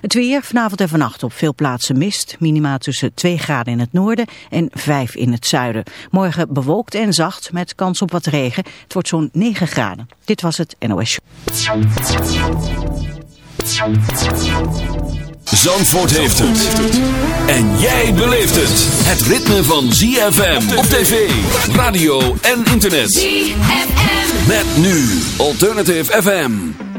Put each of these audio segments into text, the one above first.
Het weer vanavond en vannacht op veel plaatsen mist. Minima tussen 2 graden in het noorden en 5 in het zuiden. Morgen bewolkt en zacht met kans op wat regen. Het wordt zo'n 9 graden. Dit was het NOS. Zandvoort heeft het. En jij beleeft het. Het ritme van ZFM op tv, radio en internet. ZFM. Met nu Alternative FM.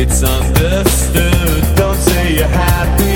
It's understood, don't say you happy.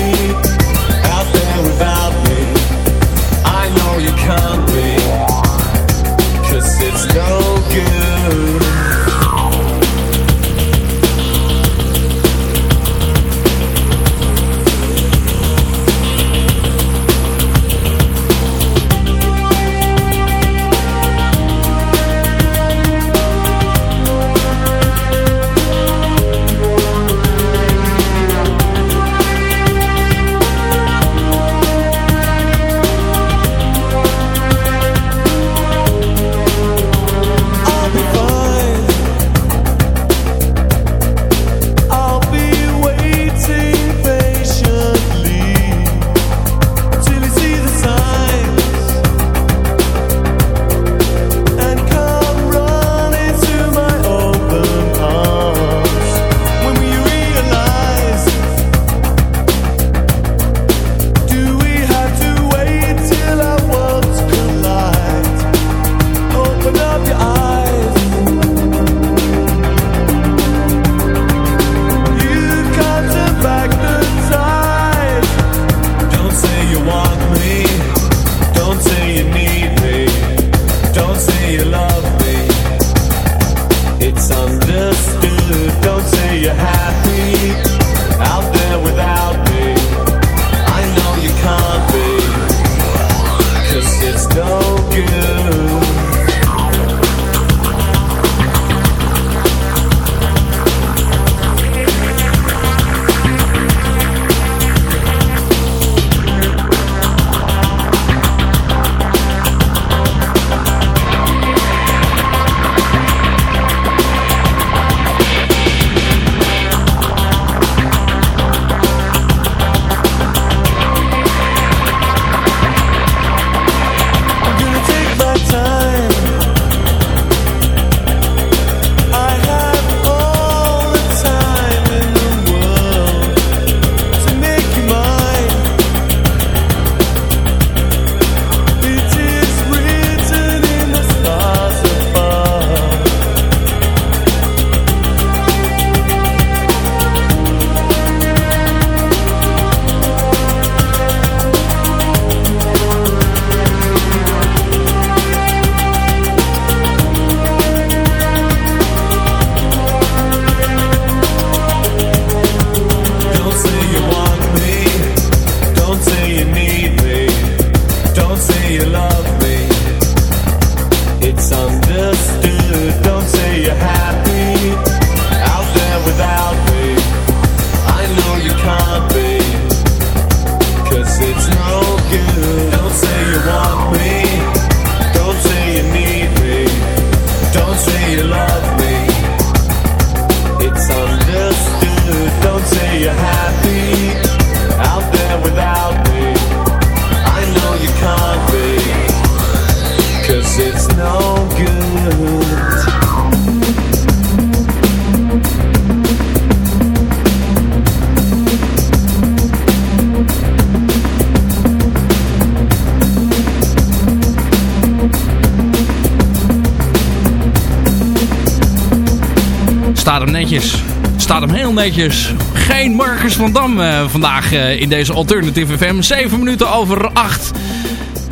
Netjes. Geen Marcus van Dam uh, vandaag uh, in deze Alternative FM. 7 minuten over 8.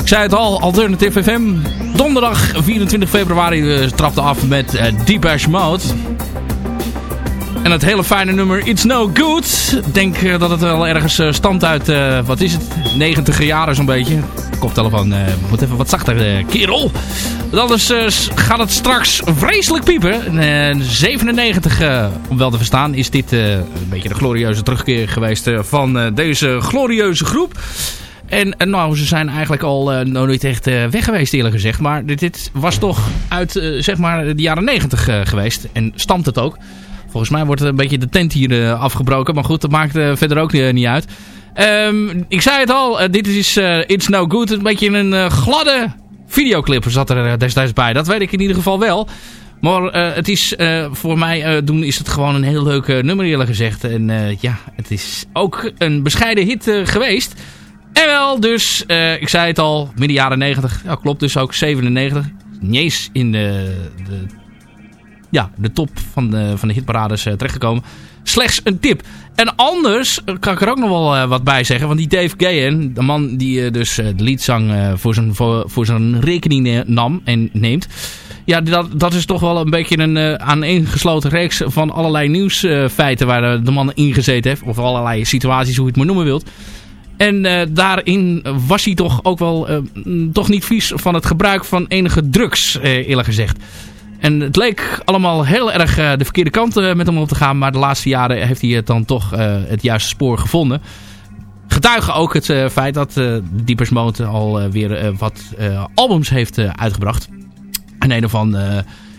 Ik zei het al, Alternative FM. Donderdag 24 februari uh, trapte af met uh, Deep Ash Mode. En het hele fijne nummer It's No Good. Ik denk uh, dat het wel ergens uh, stamt uit, uh, wat is het, 90 jaren zo'n beetje. Koptelefoon, moet even wat zachter, kerel. Want anders gaat het straks vreselijk piepen. 97, om wel te verstaan, is dit een beetje de glorieuze terugkeer geweest van deze glorieuze groep. En, en nou, ze zijn eigenlijk al uh, nog niet echt uh, weg geweest eerlijk gezegd. Maar dit, was toch uit uh, zeg maar de jaren 90 geweest. En stamt het ook. Volgens mij wordt een beetje de tent hier afgebroken. Maar goed, dat maakt verder ook niet uit. Um, ik zei het al, dit is It's No Good. Een beetje een gladde videoclip zat er destijds bij. Dat weet ik in ieder geval wel. Maar het is voor mij uh, doen is het gewoon een heel leuk nummer eerlijk gezegd. En ja, het is ook een bescheiden hit geweest. En wel, dus, ik zei het al, midden jaren 90. Ja, klopt, dus ook 97. Niet in de, de, ja, de top van de, van de hitparades uh, terechtgekomen. Slechts een tip. En anders kan ik er ook nog wel uh, wat bij zeggen. Want die Dave Gahan, de man die dus de liedzang voor, zijn, voor, voor zijn rekening nam en neemt. Ja, dat, dat is toch wel een beetje een aaneengesloten reeks van allerlei nieuwsfeiten waar de man in gezeten heeft. Of allerlei situaties, hoe je het maar noemen wilt. En uh, daarin was hij toch ook wel uh, toch niet vies van het gebruik van enige drugs, uh, eerlijk gezegd. En het leek allemaal heel erg de verkeerde kant met hem op te gaan. Maar de laatste jaren heeft hij het dan toch het juiste spoor gevonden. Getuigen ook het feit dat uh, Deepers Mode al weer wat albums heeft uitgebracht. En een ervan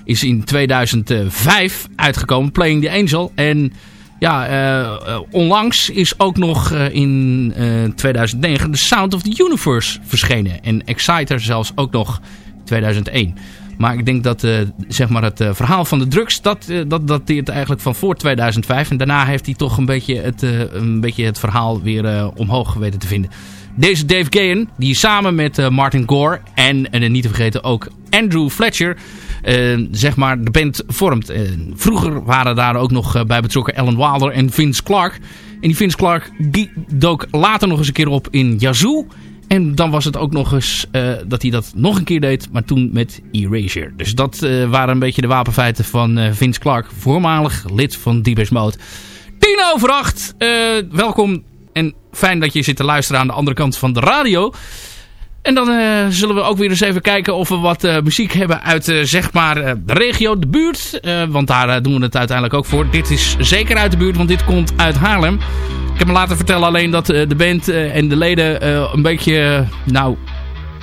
is in 2005 uitgekomen, Playing the Angel. En ja, onlangs is ook nog in 2009 The Sound of the Universe verschenen. En Exciter zelfs ook nog 2001. Maar ik denk dat zeg maar het verhaal van de drugs, dat, dat dateert eigenlijk van voor 2005. En daarna heeft hij toch een beetje het, een beetje het verhaal weer omhoog weten te vinden. Deze Dave Gahan, die samen met Martin Gore en, en niet te vergeten ook Andrew Fletcher zeg maar de band vormt. Vroeger waren daar ook nog bij betrokken Alan Wilder en Vince Clark. En die Vince Clark die dook later nog eens een keer op in Yazoo. En dan was het ook nog eens dat hij dat nog een keer deed, maar toen met Erasure. Dus dat waren een beetje de wapenfeiten van Vince Clark, voormalig lid van Deepest Mode. 10 over 8, welkom en fijn dat je zit te luisteren aan de andere kant van de radio. En dan uh, zullen we ook weer eens even kijken of we wat uh, muziek hebben uit uh, zeg maar de regio, de buurt. want daar doen we het uiteindelijk ook voor. Dit is zeker uit de buurt, want dit komt uit Haarlem. Ik heb me laten vertellen alleen dat de band en de leden een beetje... nou,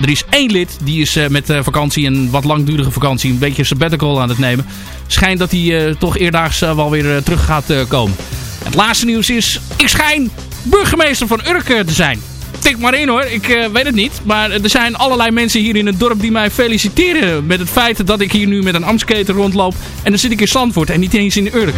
er is één lid die is met vakantie, een wat langdurige vakantie, een beetje sabbatical aan het nemen. Schijnt dat hij toch eerdaags wel weer terug gaat komen. Het laatste nieuws is, ik schijn burgemeester van Urk te zijn tik maar in hoor. Ik uh, weet het niet. Maar er zijn allerlei mensen hier in het dorp die mij feliciteren met het feit dat ik hier nu met een amskater rondloop. En dan zit ik in Zandvoort en niet eens in Urk.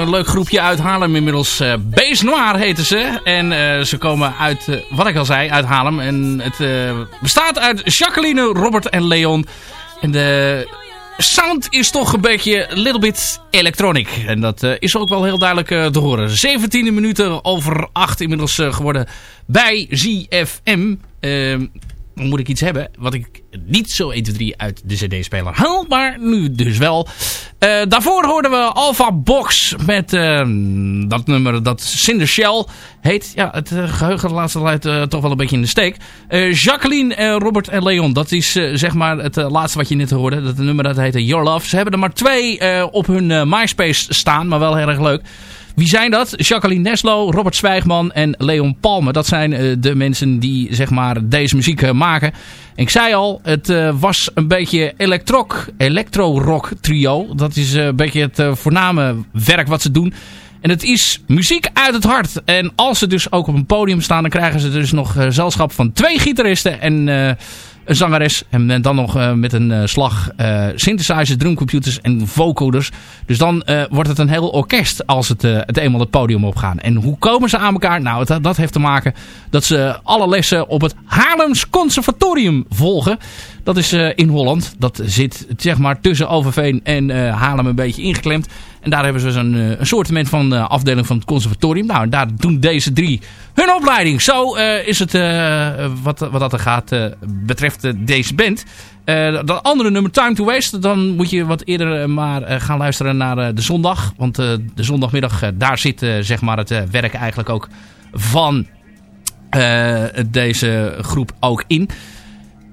Een leuk groepje uit Haarlem inmiddels. eh Bees Noir heten ze. En eh, ze komen uit, eh, wat ik al zei, uit Haarlem. En het bestaat uit Jacqueline, Robert en Leon. En de sound is toch een beetje little bit electronic. En dat is ook wel heel duidelijk te horen. 17 minuten over 8 inmiddels geworden bij ZFM. Moet ik iets hebben wat ik niet zo 1, 2, 3 uit de cd-speler haal. Maar nu dus wel. Eh, daarvoor hoorden we Alpha Box met eh, dat nummer dat Cinder Shell heet. Ja, het eh, geheugen laatste tijd toch wel een beetje in de steek. Jacqueline, Robert en Leon, dat is zeg maar het laatste wat je net hoorde. Dat nummer dat heette Your Love. Ze hebben er maar twee op hun MySpace staan, maar wel heel erg leuk. Wie zijn dat? Jacqueline Neslo, Robert Zwijgman en Leon Palme. Dat zijn eh, de mensen die zeg maar deze muziek eh, maken. En ik zei al, het eh, was een beetje electrok, electro-rock trio. Dat is een beetje het voorname werk wat ze doen. En het is muziek uit het hart. En als ze dus ook op een podium staan, dan krijgen ze dus nog gezelschap van twee gitaristen en een zangeres. En dan nog eh, met een eh, slag eh synthesizers, drumcomputers en vocoders. Dus dan wordt het een heel orkest als het, het eenmaal het podium opgaan. En hoe komen ze aan elkaar? Nou, het- dat heeft te maken dat ze alle lessen op het Haarlems Conservatorium volgen. Dat is in Holland. Dat zit zeg maar tussen Overveen en Haarlem een beetje ingeklemd. En daar hebben ze eh, een soortement van eh, afdeling van het conservatorium. Nou, daar doen deze drie hun opleiding. Zo eh, is het eh, wat, wat dat er gaat eh, betreft eh, deze band. Eh, dat andere nummer, Time to Waste, dan moet je wat eerder eh, maar eh, gaan luisteren naar eh, de zondag. Want eh, de zondagmiddag, eh, daar zit eh, zeg maar het eh, werk eigenlijk ook van eh, deze groep ook in.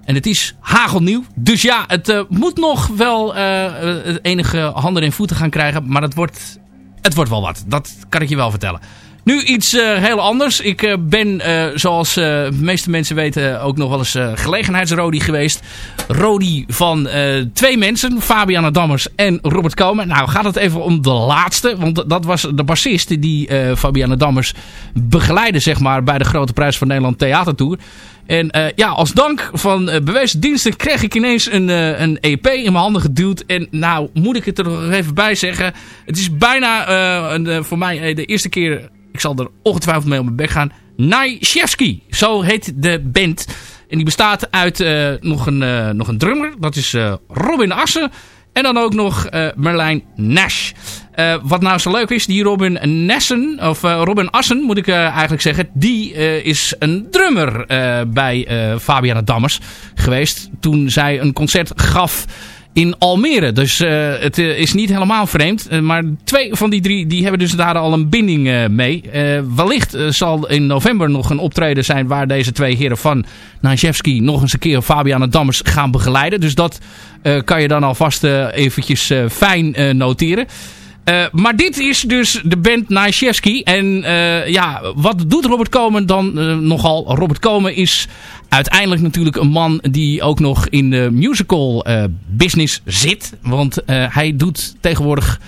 En het is hagelnieuw. Dus ja, het eh, moet nog wel eh, het enige handen en voeten gaan krijgen. Maar het wordt, het wordt wel wat. Dat kan ik je wel vertellen. Nu iets heel anders. Ik ben, zoals de meeste mensen weten, ook nog wel eens gelegenheidsrodi geweest. Rodi van twee mensen, Fabiana Dammers en Robert Komen. Nou gaat het even om de laatste, want dat was de bassist die Fabiana Dammers begeleidde zeg maar, bij de Grote Prijs van Nederland Theatertour. En uh, ja, als dank van uh, bewezen diensten kreeg ik ineens een, uh, een EP in mijn handen geduwd. En nou moet ik het er nog even bij zeggen. Het is bijna een, voor mij de eerste keer, ik zal er ongetwijfeld mee op mijn bek gaan. Naishevsky, zo heet de band. En die bestaat uit nog, een, nog een drummer, dat is Robin Assen. En dan ook nog uh, Merlijn Nash. Uh, wat nou zo leuk is, die Robin Nessen, of uh, Robin Assen moet ik eigenlijk zeggen, die is een drummer bij Fabiana Dammers geweest. Toen zij een concert gaf in Almere. Dus uh, het uh, is niet helemaal vreemd. Uh, maar twee van die drie die hebben dus daar al een binding mee. wellicht zal in november nog een optreden zijn waar deze twee heren van Najewski nog eens een keer Fabiana Dammers gaan begeleiden. Dus dat kan je dan alvast eventjes fijn noteren. Uh, maar dit is dus de band Najewski. En uh, ja, wat doet Robert Komen dan uh, nogal? Robert Komen is uiteindelijk natuurlijk een man die ook nog in de musical business zit. Want hij doet tegenwoordig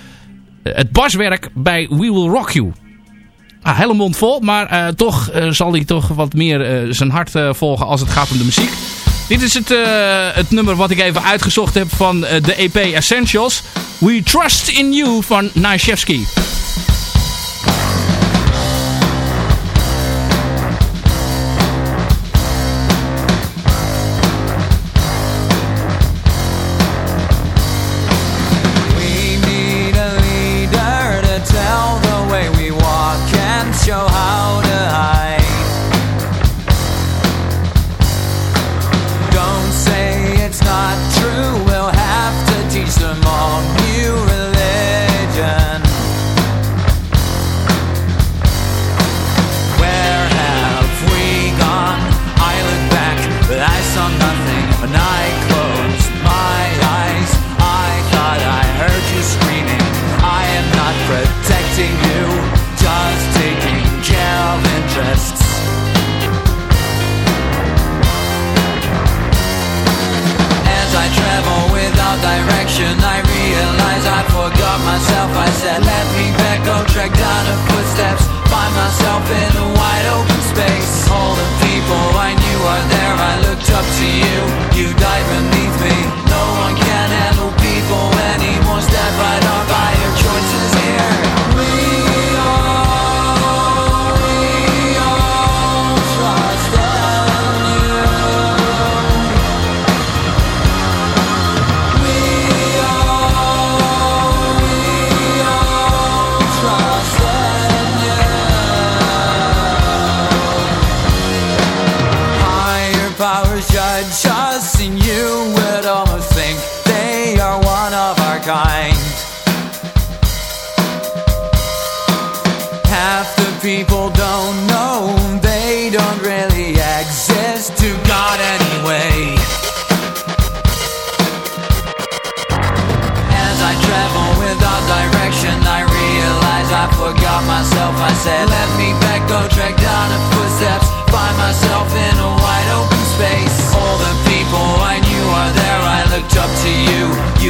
het baswerk bij We Will Rock You. Ah, hele mond vol, maar toch zal hij toch wat meer zijn hart volgen als het gaat om de muziek. Dit is het, het nummer wat ik even uitgezocht heb van de EP Essentials. We Trust in You van Naishevsky. myself, I said, let me back up, track, down the footsteps. Find myself in a wide open space. All the people I knew are there, I looked up to you.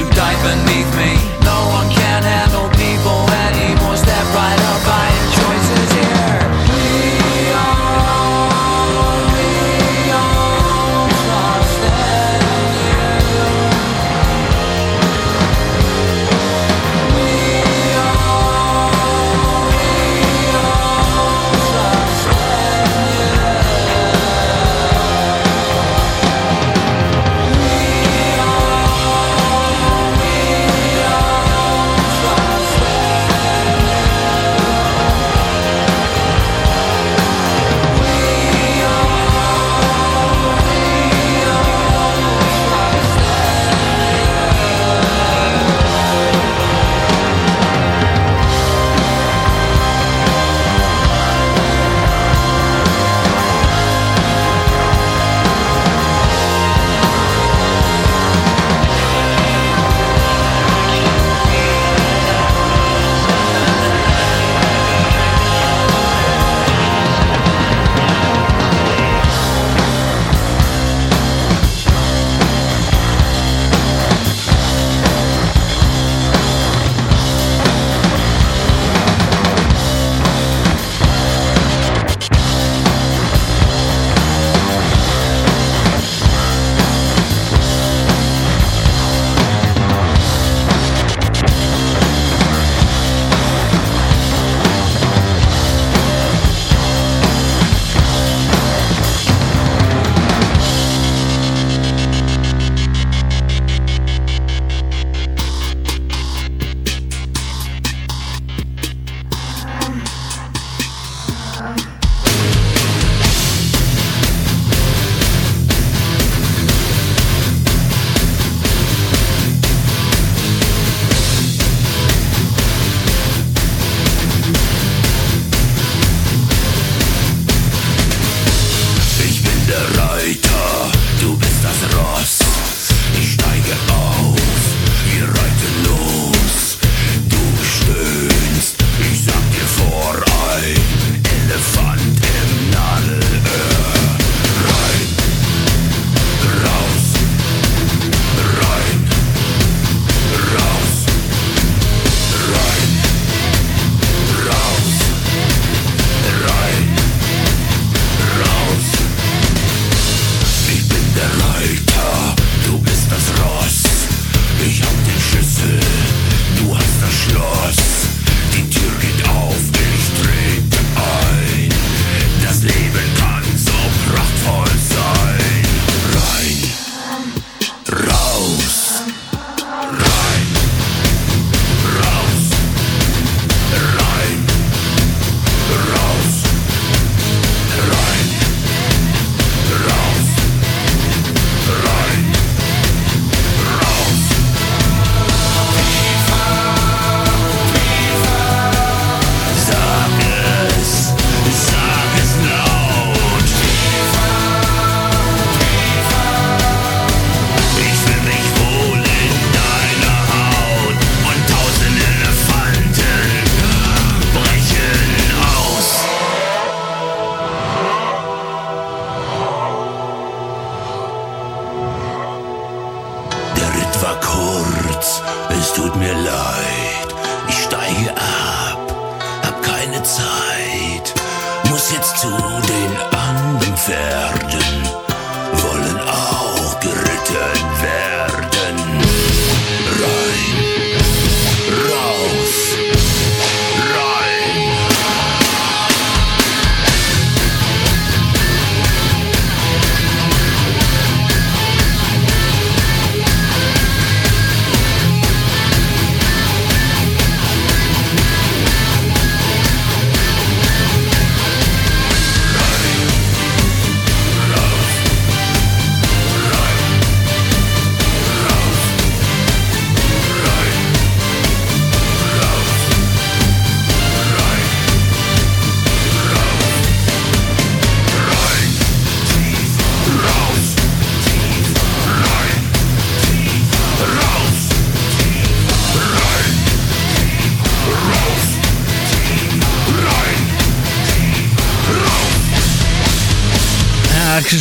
you dive beneath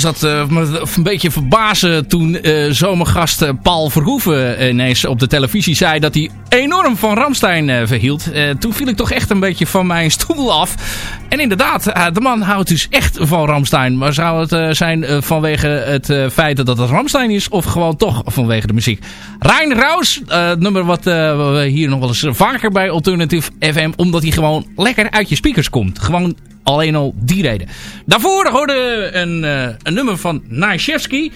zat eh, me een beetje verbazen toen eh, zomergast eh, Paul Verhoeven ineens op de televisie zei dat hij enorm van Ramstein verhield. Toen viel ik toch echt een beetje van mijn stoel af. En inderdaad, de man houdt dus echt van Ramstein. Maar zou het zijn vanwege het feit dat het Ramstein is of gewoon toch vanwege de muziek? Rijn Raus, het nummer wat we hier nog wel eens vaker bij Alternative FM, omdat hij gewoon lekker uit je speakers komt. Gewoon Alleen al die reden. Daarvoor hoorde een, eh, een nummer van Naishevsky.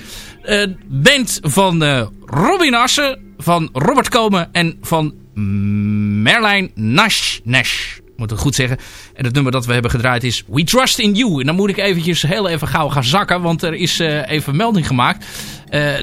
Uh, band van eh, Robin Assen, van Robert Komen en van Merlijn Nash. Nash, moet ik goed zeggen. En het nummer dat we hebben gedraaid is We Trust in You. En dan moet ik eventjes heel even gauw gaan zakken, want er is eh, even melding gemaakt. Eh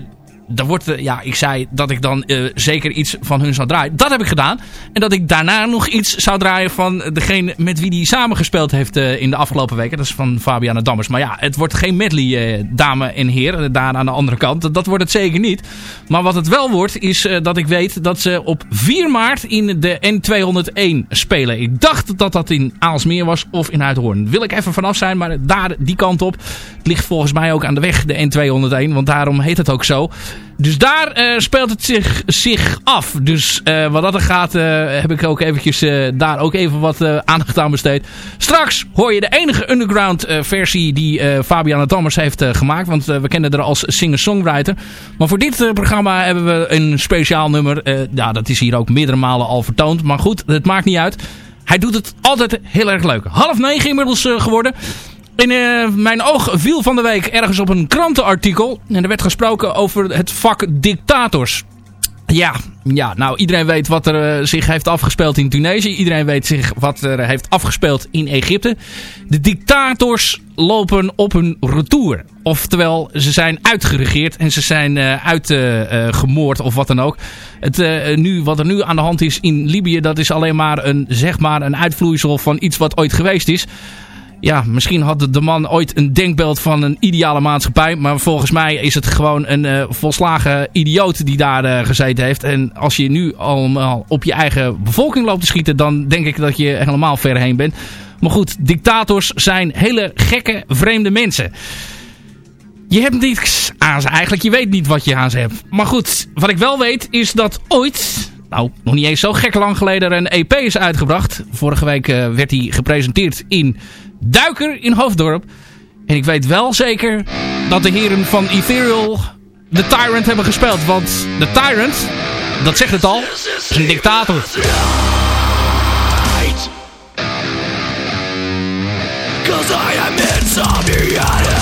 daar wordt, eh, ja, ik zei dat ik dan eh, zeker iets van hun zou draaien. Dat heb ik gedaan. En dat ik daarna nog iets zou draaien van degene met wie die samengespeeld heeft eh, in de afgelopen weken. Dat is van Fabiana Dammers. Maar ja, het wordt geen medley, eh, dame en heren, daar aan de andere kant. Dat, wordt het zeker niet. Maar wat het wel wordt, is eh, dat ik weet dat ze op 4 maart in de N201 spelen. Ik dacht dat dat in Aalsmeer was of in Uithoorn. Wil ik even vanaf zijn, maar daar die kant op. Het ligt volgens mij ook aan de weg, de N201. Want daarom heet het ook zo. Dus daar eh, speelt het zich, zich af. Dus eh, wat dat er gaat, eh, heb ik ook eventjes daar ook even wat aandacht aan besteed. Straks hoor je de enige underground versie die Fabiana Dammers heeft gemaakt. Want we kennen haar als singer-songwriter. Maar voor dit programma hebben we een speciaal nummer. Ja, dat is hier ook meerdere malen al vertoond. Maar goed, het maakt niet uit. Hij doet het altijd heel erg leuk. Half negen inmiddels geworden. In eh, mijn oog viel van de week ergens op een krantenartikel. En er werd gesproken over het vak dictators. Ja, ja, nou iedereen weet wat er eh, zich heeft afgespeeld in Tunesië. Iedereen weet zich wat er heeft afgespeeld in Egypte. De dictators lopen op hun retour. Oftewel, ze zijn uitgeregeerd en ze zijn eh, uitgemoord of wat dan ook. Het, nu, wat er nu aan de hand is in Libië, dat is alleen maar een, zeg maar een uitvloeisel van iets wat ooit geweest is. Ja, misschien had de man ooit een denkbeeld van een ideale maatschappij. Maar volgens mij is het gewoon een eh, volslagen idioot die daar eh, gezeten heeft. En als je nu allemaal op je eigen bevolking loopt te schieten... dan denk ik dat je helemaal ver heen bent. Maar goed, dictators zijn hele gekke, vreemde mensen. Je hebt niets aan ze eigenlijk. Je weet niet wat je aan ze hebt. Maar goed, wat ik wel weet is dat ooit... Nou, nog niet eens zo gek lang geleden een EP is uitgebracht. Vorige week eh, werd hij gepresenteerd in Duiker in Hoofddorp. En ik weet wel zeker dat de heren van Ethereal de Tyrant hebben gespeeld. Want de Tyrant, dat zegt het al, is een dictator. Cause I am insomniatic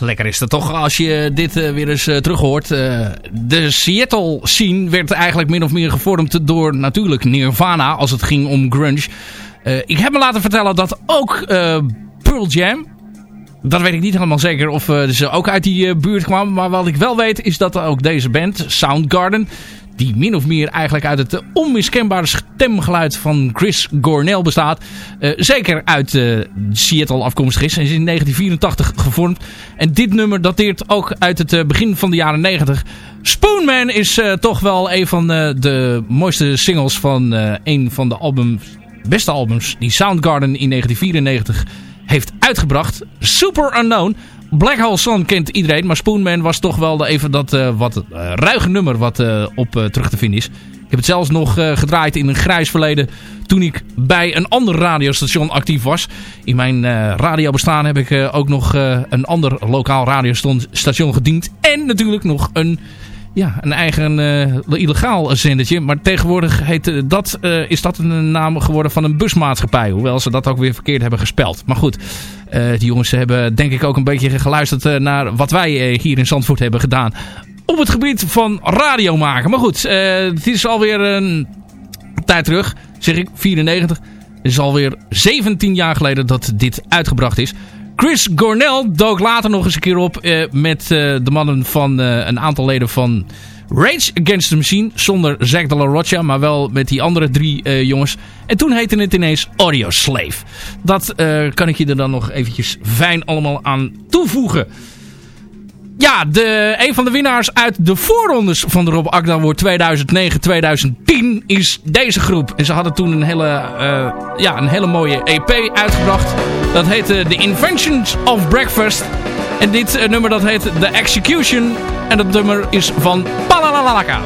Lekker is dat toch als je dit uh, weer eens uh, terug hoort. Uh, de Seattle scene werd eigenlijk min of meer gevormd door natuurlijk Nirvana als het ging om grunge. ik heb me laten vertellen dat ook Pearl Jam, dat weet ik niet helemaal zeker of ze ook uit die buurt kwamen. Maar wat ik wel weet is dat ook deze band, Soundgarden die min of meer eigenlijk uit het onmiskenbare stemgeluid van Chris Gornell bestaat. Uh, zeker uit uh, Seattle afkomstig is. Hij is in 1984 gevormd. En dit nummer dateert ook uit het uh, begin van de jaren 90. Spoonman is toch wel een van de mooiste singles van een van de albums, beste albums die Soundgarden in 1994 heeft uitgebracht. Super Unknown. Black Hole Sun kent iedereen, maar Spoonman was toch wel even dat uh, wat uh, ruige nummer wat uh, op terug te vinden is. Ik heb het zelfs nog gedraaid in een grijs verleden toen ik bij een ander radiostation actief was. In mijn radiobestaan heb ik ook nog een ander lokaal radiostation gediend. En natuurlijk nog een ja, een eigen uh, illegaal zendertje. Maar tegenwoordig heet, uh, dat, uh, is dat een naam geworden van een busmaatschappij. Hoewel ze dat ook weer verkeerd hebben gespeld. Maar goed, die jongens hebben denk ik ook een beetje geluisterd naar wat wij hier in Zandvoort hebben gedaan. Op het gebied van radio maken. Maar goed, het is alweer een tijd terug. Zeg ik, 94. Het is alweer 17 jaar geleden dat dit uitgebracht is. Chris Gornell dook later nog eens een keer op uh, met uh, de mannen van uh, een aantal leden van Rage Against the Machine. Zonder Zack de la Rocha, maar wel met die andere drie jongens. En toen heette het ineens Audio Slave. Dat kan ik je er dan nog eventjes fijn allemaal aan toevoegen. Ja, de, een van de winnaars uit de voorrondes van de Rob Akda Award 2009-2010 is deze groep. En ze hadden toen een hele, uh, ja, een hele mooie EP uitgebracht. Dat heette The Inventions of Breakfast. En dit uh, nummer dat heet The Execution. En dat nummer is van Palalalaka.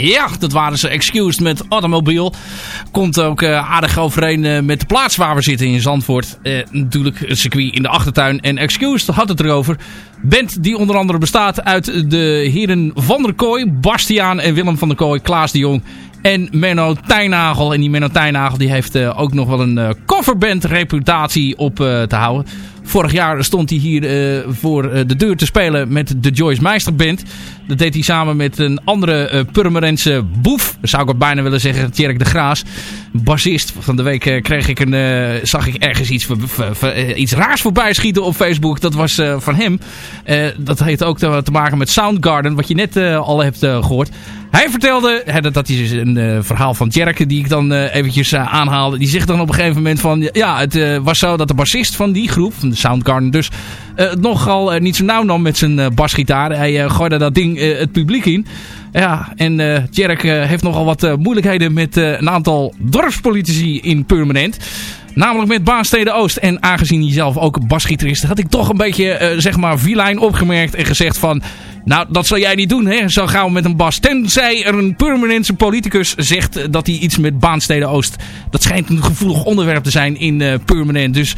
Ja, dat waren ze. Excused met Automobiel. Komt ook eh, aardig overeen eh, met de plaats waar we zitten in Zandvoort. Eh, natuurlijk het circuit in de achtertuin. En Excused had het erover. Band die onder andere bestaat uit de heren Van der Kooi, Bastiaan en Willem van der Kooi, Klaas de Jong en Menno Tijnagel. En die Menno Tijnagel die heeft ook nog wel een coverband reputatie op te houden. Vorig jaar stond hij hier voor de deur te spelen met de Joyce Meister Band. Dat deed hij samen met een andere eh Purmerense boef. Zou ik ook bijna willen zeggen, Tjerk de Graas. Bassist. Van de week eh, kreeg ik een, eh, zag ik ergens iets, iets raars voorbij schieten op Facebook. Dat was van hem. Dat heeft ook te, maken met Soundgarden, wat je net al hebt eh, gehoord. Hij vertelde, dat, is dus een verhaal van Tjerk die ik dan eventjes aanhaalde. Die zegt dan op een gegeven moment van... Ja, het was zo dat de bassist van die groep, van de Soundgarden dus... het nogal niet zo nauw nam met zijn basgitaar. Hij gooide dat ding eh, het publiek in. Ja, en eh Tjerk eh, heeft nogal wat moeilijkheden met een aantal dorpspolitici in Permanent. Namelijk met Baanstede Oost. En aangezien hij zelf ook basgitarist is, had ik toch een beetje, eh, zeg maar, vilijn opgemerkt en gezegd van... Nou, dat zal jij niet doen, hè? Zo gauw met een bas. Tenzij er een permanente politicus zegt dat hij iets met Baanstede Oost... Dat schijnt een gevoelig onderwerp te zijn in eh Permanent. Dus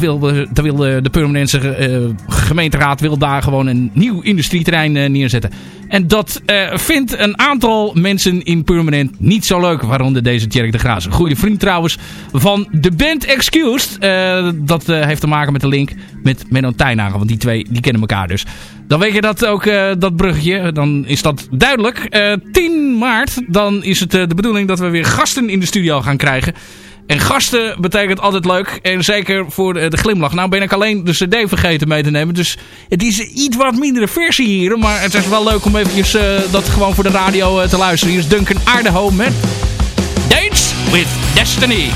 wil, de- Permanentse gemeenteraad wil daar gewoon een nieuw industrieterrein neerzetten. En dat vindt een aantal mensen in Permanent niet zo leuk. Waaronder deze Tjerk de Graas. Een goede vriend trouwens van de band Excused. Eh, dat eh, heeft te maken met de link met Menno Tijnager. Want die twee die kennen elkaar dus. Dan weet je dat ook, eh, dat bruggetje. Dan is dat duidelijk. Eh 10 maart, dan is het de bedoeling dat we weer gasten in de studio gaan krijgen. En gasten betekent altijd leuk. En zeker voor de, de glimlach. Nou ben ik alleen de cd vergeten mee te nemen. Dus het is een iets wat mindere versie hier. Maar het is wel leuk om eventjes dat gewoon voor de radio te luisteren. Hier is Duncan Idaho met with Destiny.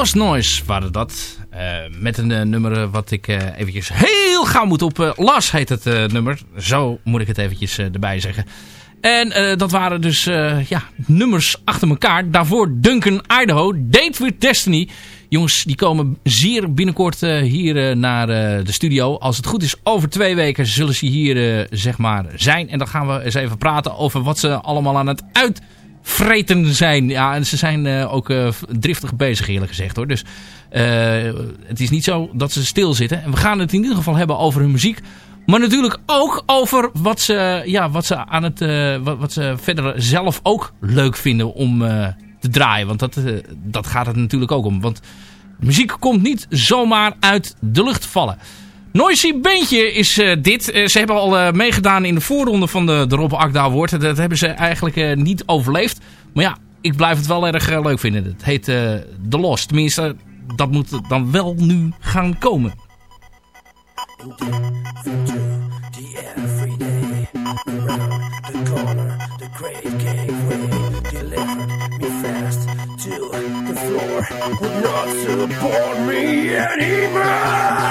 Lost Noise waren dat. Eh, met een eh, nummer eh, wat ik eventjes heel gauw moet op... Las heet het nummer. Zo moet ik het eventjes erbij zeggen. En dat waren dus ja, nummers achter elkaar. Daarvoor Duncan Idaho, Date with Destiny. Jongens, die komen zeer binnenkort hier naar de studio. Als het goed is, over twee weken zullen ze hier zeg maar zijn. En dan gaan we eens even praten over wat ze allemaal aan het uitvreten zijn. Ja, en ze zijn eh, ook eh, driftig bezig eerlijk gezegd hoor. Dus eh, het is niet zo dat ze stilzitten. En we gaan het in ieder geval hebben over hun muziek. Maar natuurlijk ook over wat ze, ja, wat ze, aan het, wat, ze verder zelf ook leuk vinden om te draaien. Want dat, dat gaat het natuurlijk ook om. Want muziek komt niet zomaar uit de lucht vallen. Noisy Bandje is eh, dit. Eh, ze hebben al eh, meegedaan in de voorronde van de, de Rob Akda. Dat hebben ze eigenlijk niet overleefd. Maar ja, ik blijf het wel erg leuk vinden. Het heet The Lost. Tenminste, dat moet dan wel nu gaan komen. anymore. Will not support me anymore.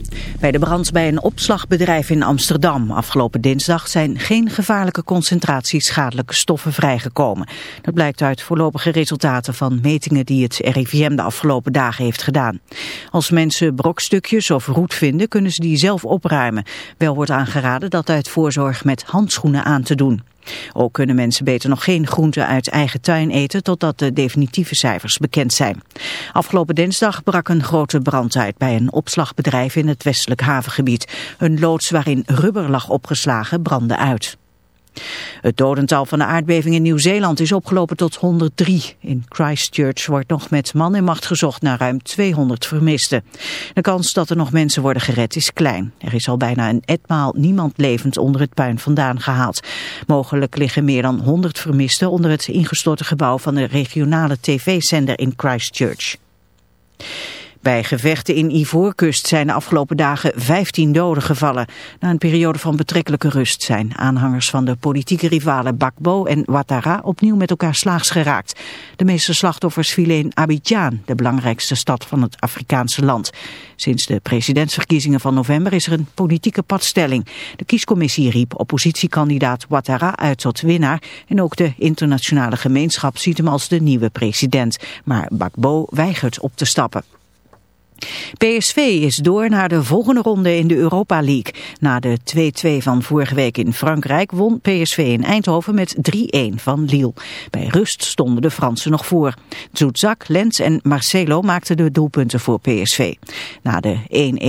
Bij de brand bij een opslagbedrijf in Amsterdam afgelopen dinsdag zijn geen gevaarlijke concentraties schadelijke stoffen vrijgekomen. Dat blijkt uit voorlopige resultaten van metingen die het RIVM de afgelopen dagen heeft gedaan. Als mensen brokstukjes of roet vinden kunnen ze die zelf opruimen. Wel wordt aangeraden dat uit voorzorg met handschoenen aan te doen. Ook kunnen mensen beter nog geen groenten uit eigen tuin eten totdat de definitieve cijfers bekend zijn. Afgelopen dinsdag brak een grote brand uit bij een opslagbedrijf in het westelijk havengebied. Een loods waarin rubber lag opgeslagen brandde uit. Het dodental van de aardbeving in Nieuw-Zeeland is opgelopen tot 103. In Christchurch wordt nog met man en macht gezocht naar ruim 200 vermisten. De kans dat er nog mensen worden gered is klein. Er is al bijna een etmaal niemand levend onder het puin vandaan gehaald. Mogelijk liggen meer dan 100 vermisten onder het ingestorte gebouw van de regionale tv-zender in Christchurch. Bij gevechten in Ivoorkust zijn de afgelopen dagen 15 doden gevallen. Na een periode van betrekkelijke rust zijn aanhangers van de politieke rivalen Bakbo en Ouattara opnieuw met elkaar slaags geraakt. De meeste slachtoffers vielen in Abidjan, de belangrijkste stad van het Afrikaanse land. Sinds de presidentsverkiezingen van november is er een politieke padstelling. De kiescommissie riep oppositiekandidaat Ouattara uit tot winnaar en ook de internationale gemeenschap ziet hem als de nieuwe president. Maar Bakbo weigert op te stappen. PSV is door naar de volgende ronde in de Europa League. Na de 2-2 van vorige week in Frankrijk won PSV in Eindhoven met 3-1 van Lille. Bij rust stonden de Fransen nog voor. Zoetzak, Lens en Marcelo maakten de doelpunten voor PSV. Na de 1-1